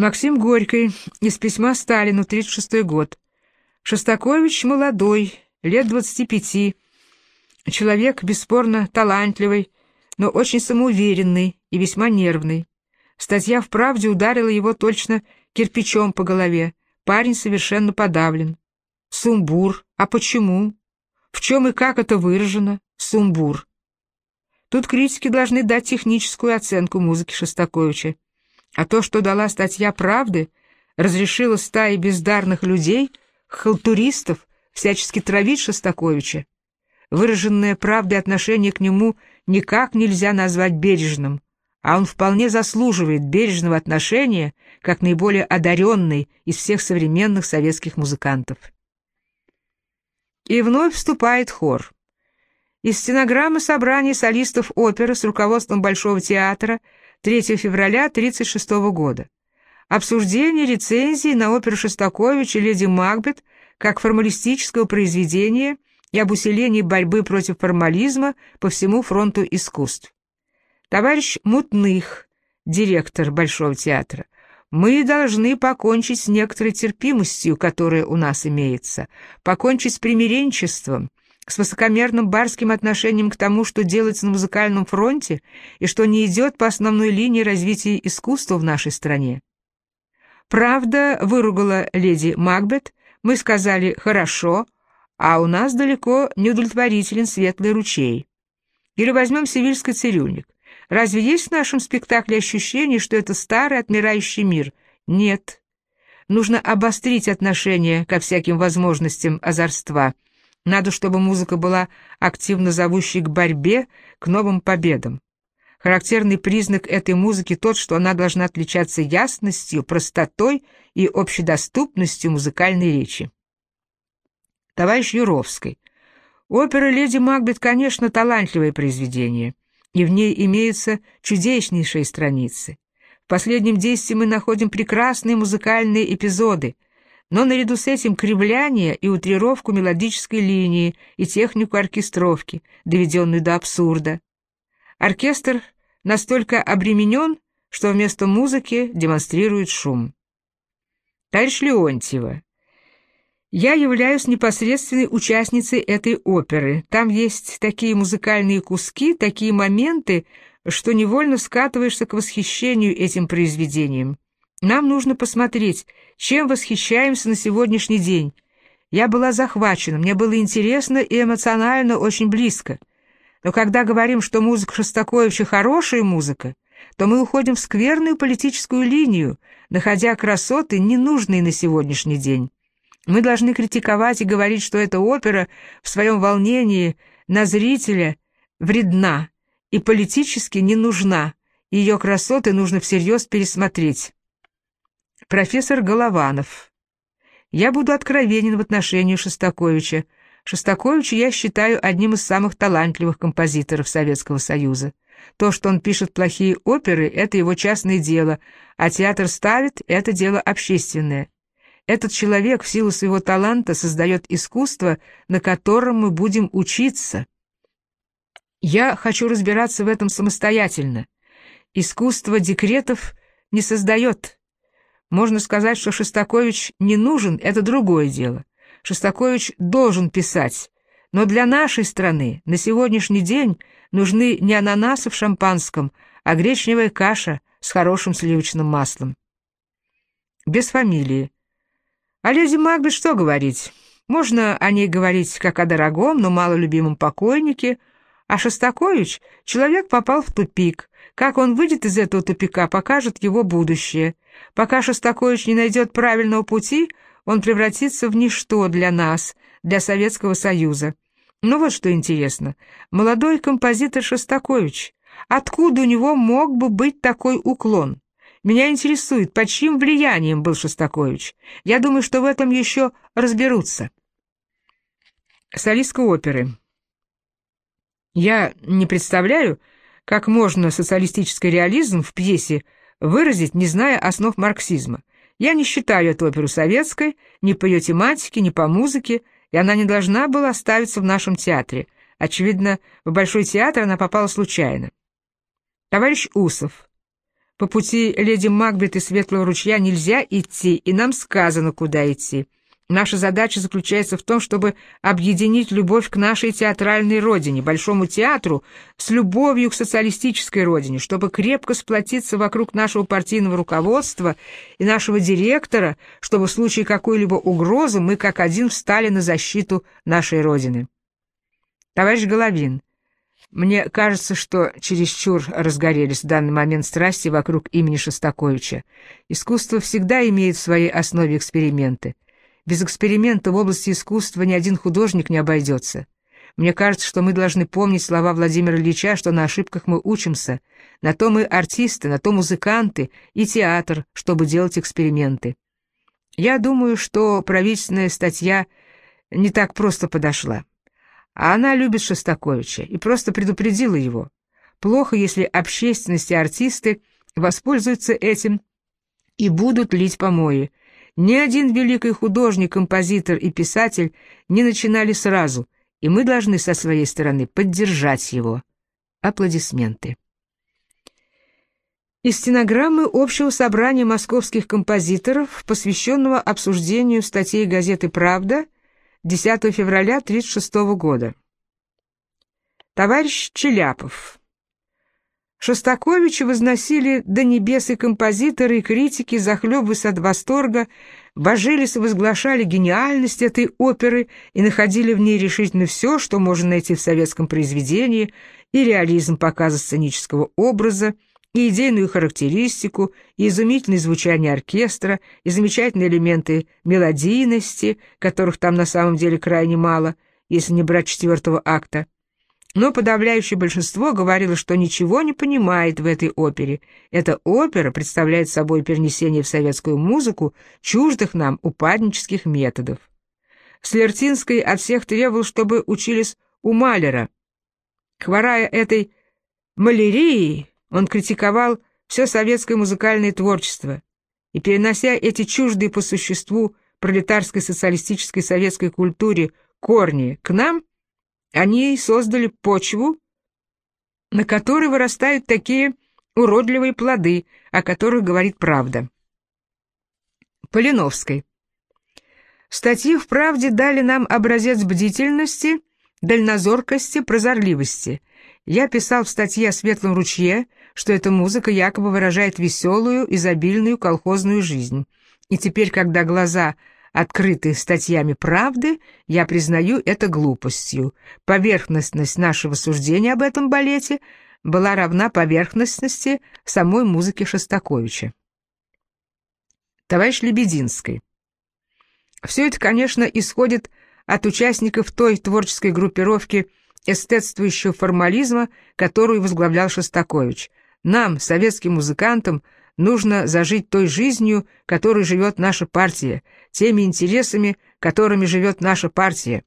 Максим Горький из письма Сталину, 36 год. Шостакович молодой, лет 25, человек бесспорно талантливый, но очень самоуверенный и весьма нервный. Статья в «Правде» ударила его точно кирпичом по голове. Парень совершенно подавлен. Сумбур. А почему? В чем и как это выражено? Сумбур. Тут критики должны дать техническую оценку музыки Шостаковича. А то, что дала статья «Правды», разрешила стае бездарных людей, халтуристов, всячески травить Шостаковича. Выраженное правдой отношение к нему никак нельзя назвать бережным, а он вполне заслуживает бережного отношения, как наиболее одаренный из всех современных советских музыкантов. И вновь вступает хор. Из стенограммы собраний солистов оперы с руководством Большого театра 3 февраля 1936 года. Обсуждение рецензии на оперу Шостаковича «Леди Макбет» как формалистического произведения и об усилении борьбы против формализма по всему фронту искусств. Товарищ Мутных, директор Большого театра, мы должны покончить с некоторой терпимостью, которая у нас имеется, покончить с примиренчеством, с высокомерным барским отношением к тому, что делается на музыкальном фронте и что не идет по основной линии развития искусства в нашей стране. Правда, выругала леди Макбет, мы сказали «хорошо», а у нас далеко не удовлетворителен светлый ручей. Или возьмем «Севильский цирюльник». Разве есть в нашем спектакле ощущение, что это старый отмирающий мир? Нет. Нужно обострить отношение ко всяким возможностям озорства – надо, чтобы музыка была активно зовущей к борьбе, к новым победам. Характерный признак этой музыки тот, что она должна отличаться ясностью, простотой и общедоступностью музыкальной речи. Товарищ Юровский. Опера «Леди Макбет», конечно, талантливое произведение, и в ней имеются чудеснейшие страницы. В последнем действии мы находим прекрасные музыкальные эпизоды — но наряду с этим кривляние и утрировку мелодической линии и технику оркестровки, доведенную до абсурда. Оркестр настолько обременен, что вместо музыки демонстрирует шум. Товарищ Леонтьева, я являюсь непосредственной участницей этой оперы. Там есть такие музыкальные куски, такие моменты, что невольно скатываешься к восхищению этим произведением. Нам нужно посмотреть, чем восхищаемся на сегодняшний день. Я была захвачена, мне было интересно и эмоционально очень близко. Но когда говорим, что музыка Шостаковича хорошая музыка, то мы уходим в скверную политическую линию, находя красоты, ненужные на сегодняшний день. Мы должны критиковать и говорить, что эта опера в своем волнении на зрителя вредна и политически не нужна, ее красоты нужно всерьез пересмотреть. Профессор Голованов. Я буду откровенен в отношении Шостаковича. Шостаковича я считаю одним из самых талантливых композиторов Советского Союза. То, что он пишет плохие оперы, это его частное дело, а театр ставит — это дело общественное. Этот человек в силу своего таланта создает искусство, на котором мы будем учиться. Я хочу разбираться в этом самостоятельно. Искусство декретов не создает. Можно сказать, что Шостакович не нужен, это другое дело. Шостакович должен писать, но для нашей страны на сегодняшний день нужны не ананасы в шампанском, а гречневая каша с хорошим сливочным маслом. Без фамилии. О леди Магбет что говорить? Можно о ней говорить как о дорогом, но малолюбимом покойнике, а Шостакович — человек попал в тупик. Как он выйдет из этого тупика, покажет его будущее. Пока Шостакович не найдет правильного пути, он превратится в ничто для нас, для Советского Союза. Ну вот что интересно. Молодой композитор Шостакович. Откуда у него мог бы быть такой уклон? Меня интересует, под чьим влиянием был Шостакович. Я думаю, что в этом еще разберутся. Солистка оперы. Я не представляю, как можно социалистический реализм в пьесе выразить, не зная основ марксизма. Я не считаю эту оперу советской, ни по ее тематике, ни по музыке, и она не должна была ставиться в нашем театре. Очевидно, в Большой театр она попала случайно. Товарищ Усов. По пути леди Макбет и Светлого ручья нельзя идти, и нам сказано, куда идти. Наша задача заключается в том, чтобы объединить любовь к нашей театральной родине, Большому театру, с любовью к социалистической родине, чтобы крепко сплотиться вокруг нашего партийного руководства и нашего директора, чтобы в случае какой-либо угрозы мы как один встали на защиту нашей родины. Товарищ Головин, мне кажется, что чересчур разгорелись в данный момент страсти вокруг имени Шостаковича. Искусство всегда имеет в своей основе эксперименты. Без эксперимента в области искусства ни один художник не обойдется. Мне кажется, что мы должны помнить слова Владимира Ильича, что на ошибках мы учимся. На то мы артисты, на то музыканты и театр, чтобы делать эксперименты. Я думаю, что правительственная статья не так просто подошла. А она любит Шостаковича и просто предупредила его. Плохо, если общественность и артисты воспользуются этим и будут лить помои, ни один великий художник, композитор и писатель не начинали сразу, и мы должны со своей стороны поддержать его. Аплодисменты. Из стенограммы общего собрания московских композиторов, посвященного обсуждению статей газеты «Правда» 10 февраля 1936 года. Товарищ Челяпов. Шостаковича возносили до небес и композиторы, и критики, захлебываясь от восторга, божились и возглашали гениальность этой оперы и находили в ней решительно все, что можно найти в советском произведении, и реализм показа сценического образа, и идейную характеристику, и изумительное звучание оркестра, и замечательные элементы мелодийности, которых там на самом деле крайне мало, если не брать четвертого акта. Но подавляющее большинство говорило, что ничего не понимает в этой опере. Эта опера представляет собой перенесение в советскую музыку чуждых нам упаднических методов. Слертинский от всех требовал, чтобы учились у Малера. Хворая этой малярией, он критиковал все советское музыкальное творчество и, перенося эти чуждые по существу пролетарской социалистической советской культуре корни к нам, они создали почву, на которой вырастают такие уродливые плоды, о которых говорит правда. Полиновской. Статьи в «Правде» дали нам образец бдительности, дальнозоркости, прозорливости. Я писал в статье о Светлом ручье, что эта музыка якобы выражает веселую, изобильную колхозную жизнь. И теперь, когда глаза открыты статьями правды, я признаю это глупостью. Поверхностность нашего суждения об этом балете была равна поверхностности самой музыки Шостаковича. Товарищ Лебединский. Все это, конечно, исходит от участников той творческой группировки эстетствующего формализма, которую возглавлял Шостакович. Нам, советским музыкантам, нужно зажить той жизнью, которой живет наша партия, теми интересами, которыми живет наша партия.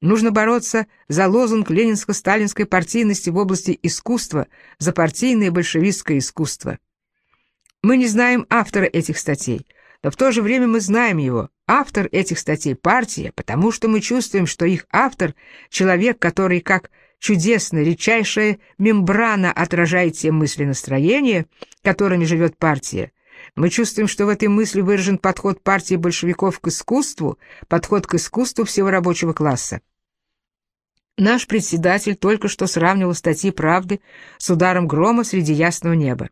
Нужно бороться за лозунг ленинско-сталинской партийности в области искусства, за партийное большевистское искусство. Мы не знаем автора этих статей, но в то же время мы знаем его. Автор этих статей – партия, потому что мы чувствуем, что их автор – человек, который, как чудесная, редчайшая мембрана отражает те мысли настроения, которыми живет партия. Мы чувствуем, что в этой мысли выражен подход партии большевиков к искусству, подход к искусству всего рабочего класса. Наш председатель только что сравнивал статьи «Правды» с ударом грома среди ясного неба.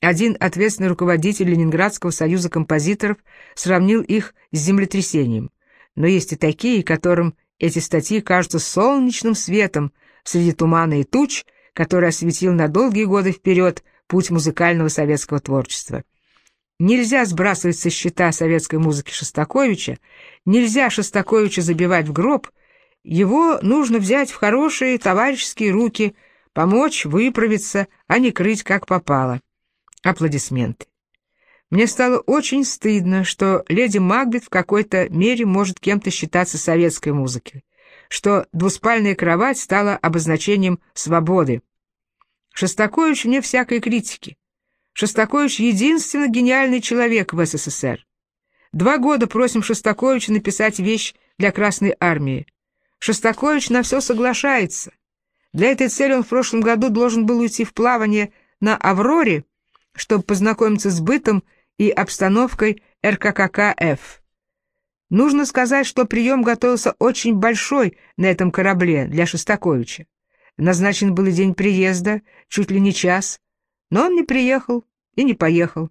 Один ответственный руководитель Ленинградского союза композиторов сравнил их с землетрясением. Но есть и такие, которым эти статьи кажутся солнечным светом, среди тумана и туч, который осветил на долгие годы вперед путь музыкального советского творчества. Нельзя сбрасывать со счета советской музыки Шостаковича, нельзя Шостаковича забивать в гроб, его нужно взять в хорошие товарищеские руки, помочь выправиться, а не крыть как попало. Аплодисменты. Мне стало очень стыдно, что леди Макбет в какой-то мере может кем-то считаться советской музыкой что двуспальная кровать стала обозначением свободы. Шостакович вне всякой критики. Шостакович — единственный гениальный человек в СССР. Два года просим Шостаковича написать вещь для Красной Армии. Шостакович на все соглашается. Для этой цели он в прошлом году должен был уйти в плавание на «Авроре», чтобы познакомиться с бытом и обстановкой РККК-Ф. Нужно сказать, что прием готовился очень большой на этом корабле для Шостаковича. Назначен был день приезда, чуть ли не час, но он не приехал и не поехал.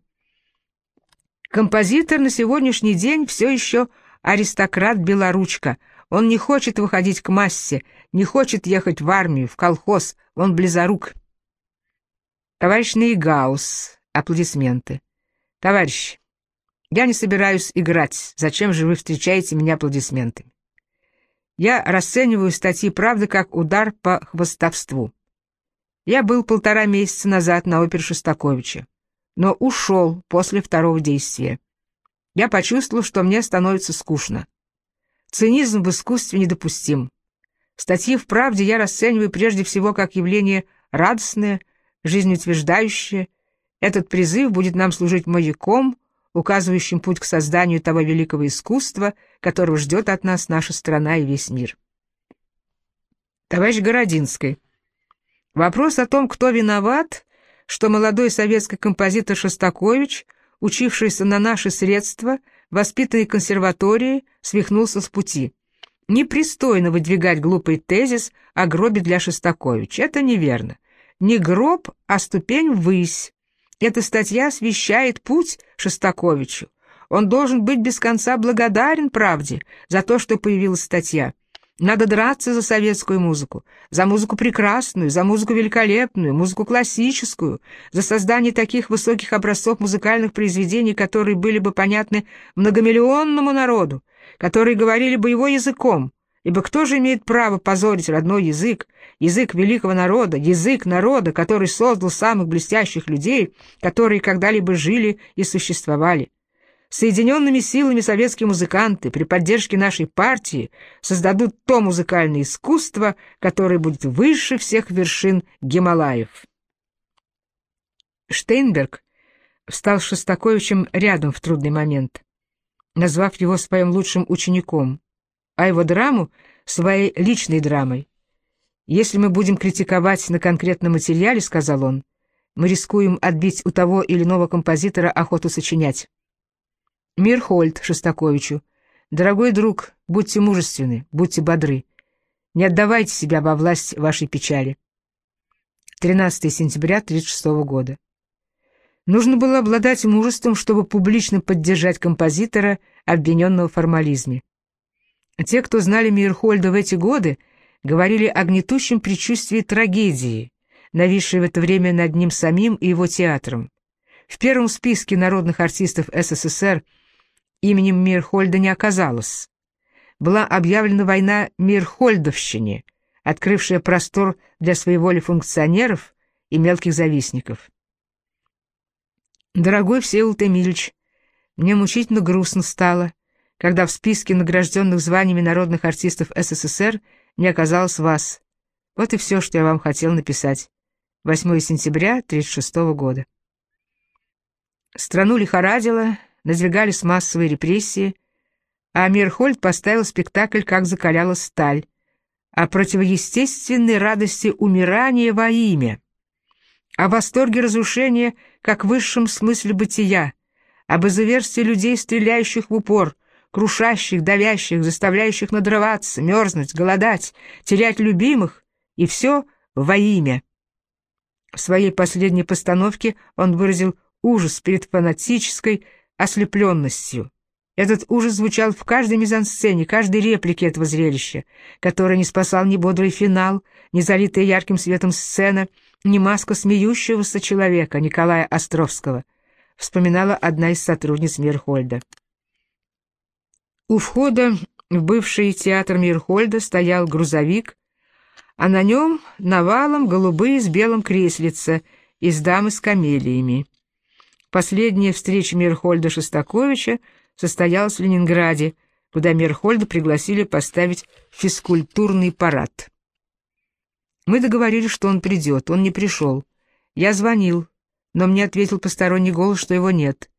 Композитор на сегодняшний день все еще аристократ-белоручка. Он не хочет выходить к массе, не хочет ехать в армию, в колхоз, он близорук. Товарищ Нейгаус, аплодисменты. Товарищ, я не собираюсь играть, зачем же вы встречаете меня аплодисментами? Я расцениваю статьи «Правды» как удар по хвостовству. Я был полтора месяца назад на опере Шостаковича, но ушел после второго действия. Я почувствовал, что мне становится скучно. Цинизм в искусстве недопустим. Статьи в «Правде» я расцениваю прежде всего как явление радостное, жизнеутверждающее. Этот призыв будет нам служить маяком, указывающим путь к созданию того великого искусства, которого ждет от нас наша страна и весь мир. Товарищ Городинский, вопрос о том, кто виноват, что молодой советский композитор Шостакович, учившийся на наши средства, воспитанный консерватории, свихнулся с пути. Непристойно выдвигать глупый тезис о гробе для Шостаковича. Это неверно. Не гроб, а ступень ввысь. Эта статья освещает путь Шостаковичу. Он должен быть без конца благодарен правде за то, что появилась статья. Надо драться за советскую музыку, за музыку прекрасную, за музыку великолепную, музыку классическую, за создание таких высоких образцов музыкальных произведений, которые были бы понятны многомиллионному народу, которые говорили бы его языком, ибо кто же имеет право позорить родной язык, язык великого народа, язык народа, который создал самых блестящих людей, которые когда-либо жили и существовали. Соединенными силами советские музыканты при поддержке нашей партии создадут то музыкальное искусство, которое будет выше всех вершин Гималаев. Штейнберг встал с Шостаковичем рядом в трудный момент, назвав его своим лучшим учеником, а его драму — своей личной драмой. «Если мы будем критиковать на конкретном материале, — сказал он, — мы рискуем отбить у того или иного композитора охоту сочинять. Мирхольд Шостаковичу. Дорогой друг, будьте мужественны, будьте бодры. Не отдавайте себя во власть вашей печали. 13 сентября 1936 года. Нужно было обладать мужеством, чтобы публично поддержать композитора, обвиненного в формализме. Те, кто знали Мирхольда в эти годы, говорили о гнетущем предчувствии трагедии, нависшей в это время над ним самим и его театром. В первом списке народных артистов СССР именем Мирхольда не оказалось. Была объявлена война Мирхольдовщине, открывшая простор для своеволи функционеров и мелких завистников. Дорогой Всеволод Эмильевич, мне мучительно грустно стало, когда в списке награжденных званиями народных артистов СССР не оказалось вас. Вот и все, что я вам хотел написать. 8 сентября 1936 года. Страну лихорадило, надвигались массовые репрессии, а Мирхольд поставил спектакль «Как закаляла сталь», о противоестественной радости умирания во имя, о восторге разрушения как высшем смысле бытия, об изуверстве людей, стреляющих в упор, крушащих, давящих, заставляющих надрываться, мерзнуть, голодать, терять любимых, и все во имя. В своей последней постановке он выразил ужас перед фанатической ослепленностью. Этот ужас звучал в каждой мизансцене, каждой реплике этого зрелища, которое не спасал ни бодрый финал, ни залитая ярким светом сцена, ни маска смеющегося человека Николая Островского, вспоминала одна из сотрудниц Мирхольда. У входа в бывший театр Мирхольда стоял грузовик, а на нем навалом голубые с белым креслица из дамы с камелиями. Последняя встреча Мирхольда Шостаковича состоялась в Ленинграде, куда Мирхольда пригласили поставить физкультурный парад. Мы договорились, что он придет, он не пришел. Я звонил, но мне ответил посторонний голос, что его нет.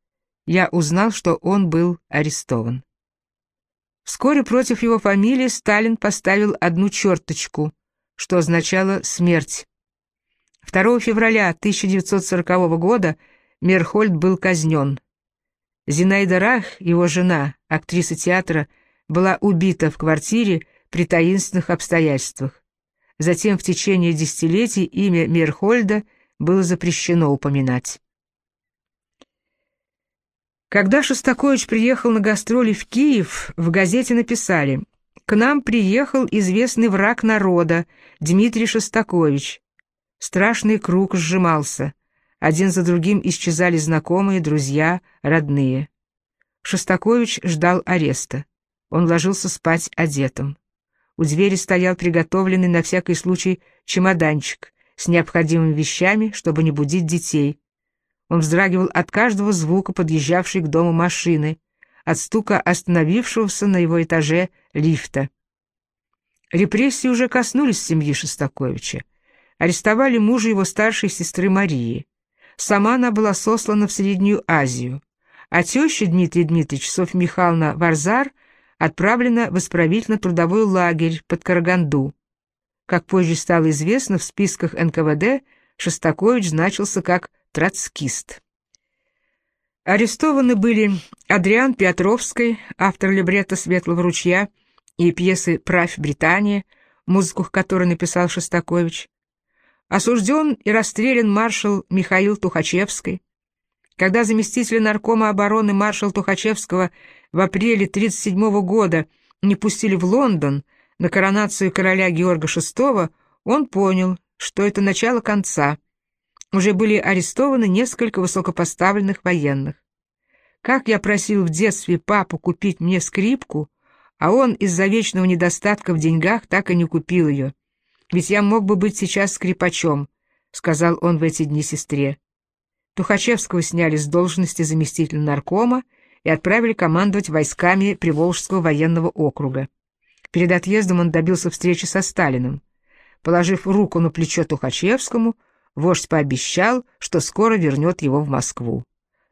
Я узнал, что он был арестован. Вскоре против его фамилии Сталин поставил одну черточку, что означало «смерть». 2 февраля 1940 года Мерхольд был казнен. Зинаида Рах, его жена, актриса театра, была убита в квартире при таинственных обстоятельствах. Затем в течение десятилетий имя Мерхольда было запрещено упоминать. Когда Шостакович приехал на гастроли в Киев, в газете написали «К нам приехал известный враг народа Дмитрий Шостакович». Страшный круг сжимался. Один за другим исчезали знакомые, друзья, родные. Шостакович ждал ареста. Он ложился спать одетым. У двери стоял приготовленный на всякий случай чемоданчик с необходимыми вещами, чтобы не будить детей. Он вздрагивал от каждого звука подъезжавшей к дому машины, от стука остановившегося на его этаже лифта. Репрессии уже коснулись семьи Шостаковича. Арестовали мужа его старшей сестры Марии. Сама она была сослана в Среднюю Азию, а теща Дмитрия Дмитриевича Софья Михайловна Варзар отправлена в исправительно-трудовой лагерь под Караганду. Как позже стало известно, в списках НКВД Шостакович значился как троцкист. Арестованы были Адриан Петровский, автор либретто «Светлого ручья» и пьесы «Правь Британия», музыку которой написал Шостакович. Осужден и расстрелян маршал Михаил Тухачевский. Когда заместителя наркома обороны маршал Тухачевского в апреле 1937 года не пустили в Лондон на коронацию короля Георга VI, он понял, что это начало конца уже были арестованы несколько высокопоставленных военных. Как я просил в детстве папу купить мне скрипку, а он из-за вечного недостатка в деньгах так и не купил ее. Ведь я мог бы быть сейчас скрипачом, — сказал он в эти дни сестре. Тухачевского сняли с должности заместителя наркома и отправили командовать войсками Приволжского военного округа. Перед отъездом он добился встречи со Сталиным. Положив руку на плечо Тухачевскому, Вождь пообещал, что скоро вернет его в Москву.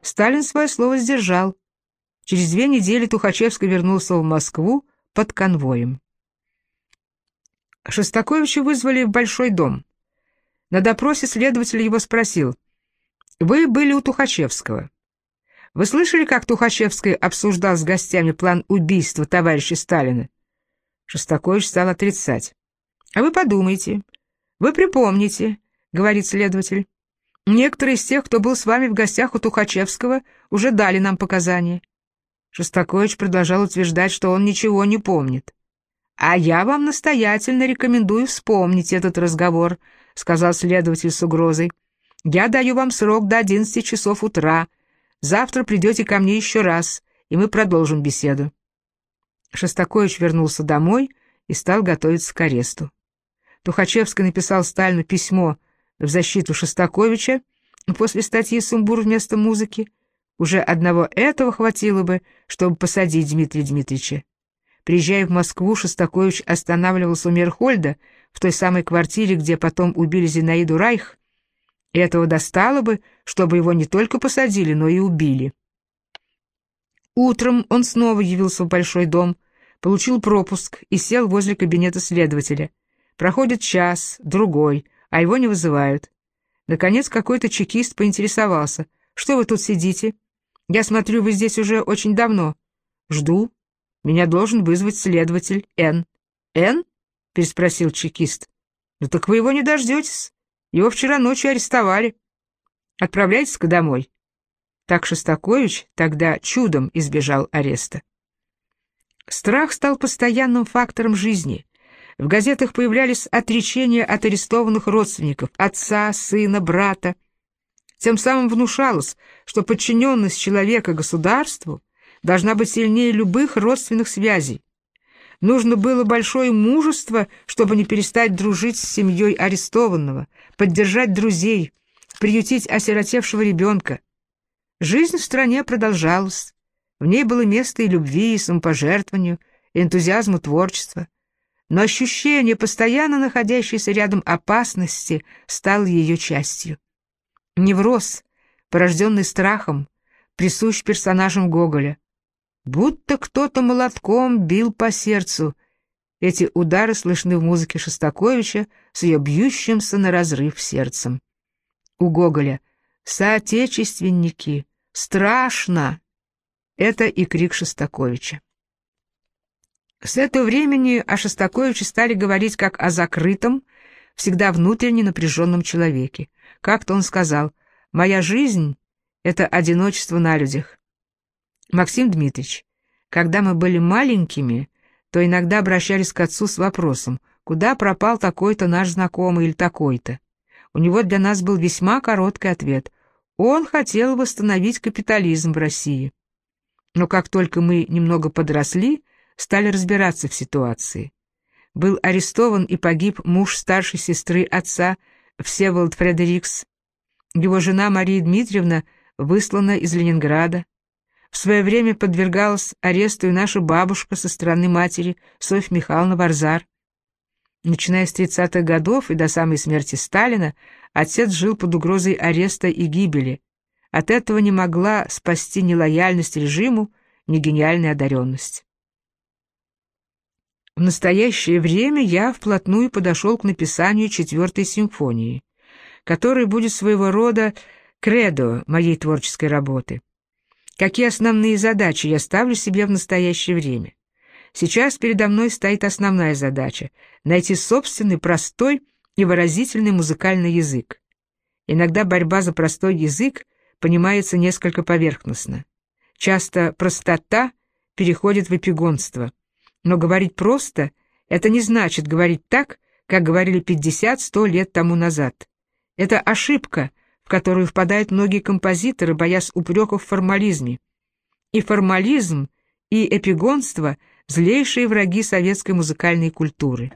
Сталин свое слово сдержал. Через две недели Тухачевский вернулся в Москву под конвоем. Шостаковича вызвали в Большой дом. На допросе следователь его спросил, «Вы были у Тухачевского. Вы слышали, как Тухачевский обсуждал с гостями план убийства товарища Сталина?» Шостакович стал отрицать. «А вы подумайте, вы припомните, говорит следователь. Некоторые из тех, кто был с вами в гостях у Тухачевского, уже дали нам показания. Шостакович продолжал утверждать, что он ничего не помнит. «А я вам настоятельно рекомендую вспомнить этот разговор», — сказал следователь с угрозой. «Я даю вам срок до одиннадцати часов утра. Завтра придете ко мне еще раз, и мы продолжим беседу». Шостакович вернулся домой и стал готовиться к аресту. Тухачевский написал Сталину письмо в защиту Шостаковича после статьи «Сумбур вместо музыки». Уже одного этого хватило бы, чтобы посадить Дмитрия Дмитриевича. Приезжая в Москву, Шостакович останавливался у Мерхольда, в той самой квартире, где потом убили Зинаиду Райх, и этого достало бы, чтобы его не только посадили, но и убили. Утром он снова явился в большой дом, получил пропуск и сел возле кабинета следователя. Проходит час, другой, а его не вызывают. Наконец какой-то чекист поинтересовался. «Что вы тут сидите? Я смотрю, вы здесь уже очень давно». «Жду. Меня должен вызвать следователь Н». «Н?» — переспросил чекист. «Ну так вы его не дождетесь. Его вчера ночью арестовали. Отправляйтесь-ка домой». Так Шостакович тогда чудом избежал ареста. Страх стал постоянным фактором жизни — в газетах появлялись отречения от арестованных родственников, отца, сына, брата. Тем самым внушалось, что подчиненность человека государству должна быть сильнее любых родственных связей. Нужно было большое мужество, чтобы не перестать дружить с семьей арестованного, поддержать друзей, приютить осиротевшего ребенка. Жизнь в стране продолжалась. В ней было место и любви, и самопожертвованию, и энтузиазму творчества но ощущение постоянно находящейся рядом опасности стало ее частью. Невроз, порожденный страхом, присущ персонажам Гоголя. Будто кто-то молотком бил по сердцу. Эти удары слышны в музыке Шостаковича с ее бьющимся на разрыв сердцем. У Гоголя Соотечественники! Страшно!» Это и крик Шостаковича. С этого времени о Шостаковиче стали говорить как о закрытом, всегда внутренне напряженном человеке. Как-то он сказал, «Моя жизнь — это одиночество на людях». Максим Дмитриевич, когда мы были маленькими, то иногда обращались к отцу с вопросом, куда пропал такой-то наш знакомый или такой-то. У него для нас был весьма короткий ответ. Он хотел восстановить капитализм в России. Но как только мы немного подросли, стали разбираться в ситуации. Был арестован и погиб муж старшей сестры отца, Всеволод Фредерикс. Его жена Мария Дмитриевна выслана из Ленинграда. В свое время подвергалась аресту и наша бабушка со стороны матери, Софья Михайловна Варзар. Начиная с 30-х годов и до самой смерти Сталина, отец жил под угрозой ареста и гибели. От этого не могла спасти ни лояльность режиму, ни гениальная одаренность. В настоящее время я вплотную подошел к написанию четвертой симфонии, которая будет своего рода кредо моей творческой работы. Какие основные задачи я ставлю себе в настоящее время? Сейчас передо мной стоит основная задача — найти собственный, простой и выразительный музыкальный язык. Иногда борьба за простой язык понимается несколько поверхностно. Часто простота переходит в эпигонство — но говорить просто — это не значит говорить так, как говорили 50-100 лет тому назад. Это ошибка, в которую впадают многие композиторы, боясь упреков в формализме. И формализм, и эпигонство — злейшие враги советской музыкальной культуры.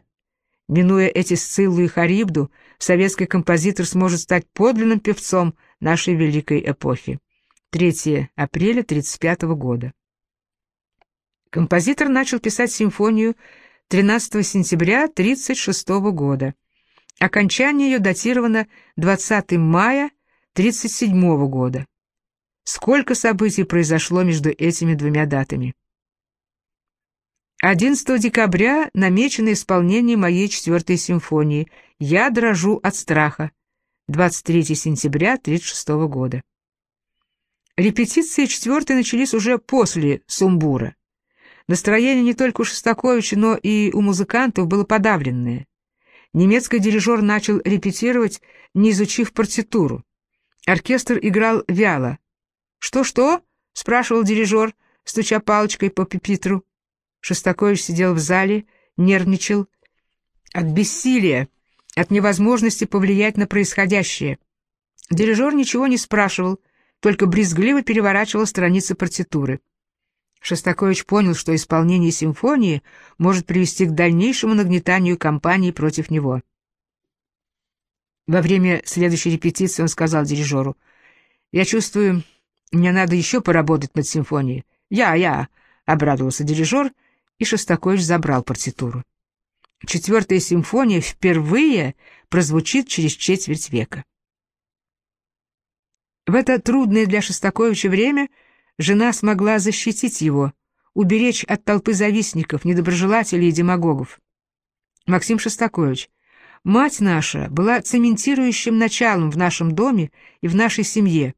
Минуя эти Сциллу и Харибду, советский композитор сможет стать подлинным певцом нашей великой эпохи. 3 апреля 1935 года. Композитор начал писать симфонию 13 сентября 1936 года. Окончание ее датировано 20 мая 1937 года. Сколько событий произошло между этими двумя датами? 11 декабря намечено исполнение моей четвертой симфонии «Я дрожу от страха» 23 сентября 1936 года. Репетиции четвертой начались уже после «Сумбура». Настроение не только у Шостаковича, но и у музыкантов было подавленное. Немецкий дирижер начал репетировать, не изучив партитуру. Оркестр играл вяло. «Что-что?» — спрашивал дирижер, стуча палочкой по пепитру. Шостакович сидел в зале, нервничал. От бессилия, от невозможности повлиять на происходящее. Дирижер ничего не спрашивал, только брезгливо переворачивал страницы партитуры. Шостакович понял, что исполнение симфонии может привести к дальнейшему нагнетанию кампании против него. Во время следующей репетиции он сказал дирижеру, «Я чувствую, мне надо еще поработать над симфонией». «Я, я», — обрадовался дирижер, и Шостакович забрал партитуру. Четвертая симфония впервые прозвучит через четверть века. В это трудное для Шостаковича время — Жена смогла защитить его, уберечь от толпы завистников, недоброжелателей и демагогов. Максим Шостакович, мать наша была цементирующим началом в нашем доме и в нашей семье.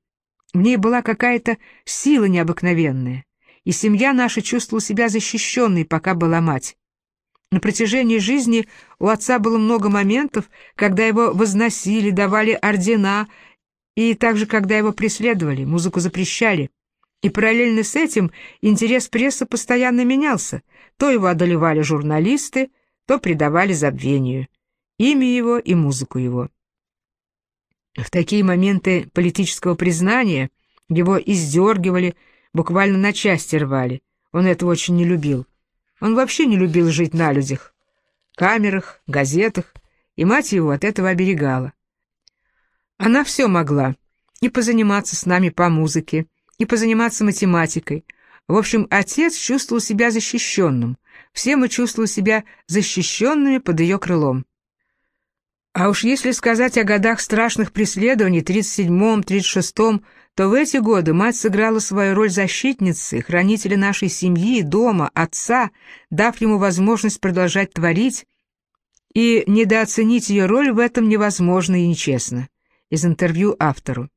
В ней была какая-то сила необыкновенная, и семья наша чувствовала себя защищенной, пока была мать. На протяжении жизни у отца было много моментов, когда его возносили, давали ордена, и также когда его преследовали, музыку запрещали. И параллельно с этим интерес прессы постоянно менялся. То его одолевали журналисты, то предавали забвению. Имя его и музыку его. В такие моменты политического признания его издергивали, буквально на части рвали. Он этого очень не любил. Он вообще не любил жить на людях, камерах, газетах, и мать его от этого оберегала. Она все могла, и позаниматься с нами по музыке, и позаниматься математикой. В общем, отец чувствовал себя защищенным. Все мы чувствовали себя защищенными под ее крылом. А уж если сказать о годах страшных преследований, 37-м, 36-м, то в эти годы мать сыграла свою роль защитницы, хранителя нашей семьи, дома, отца, дав ему возможность продолжать творить, и недооценить ее роль в этом невозможно и нечестно. Из интервью автору.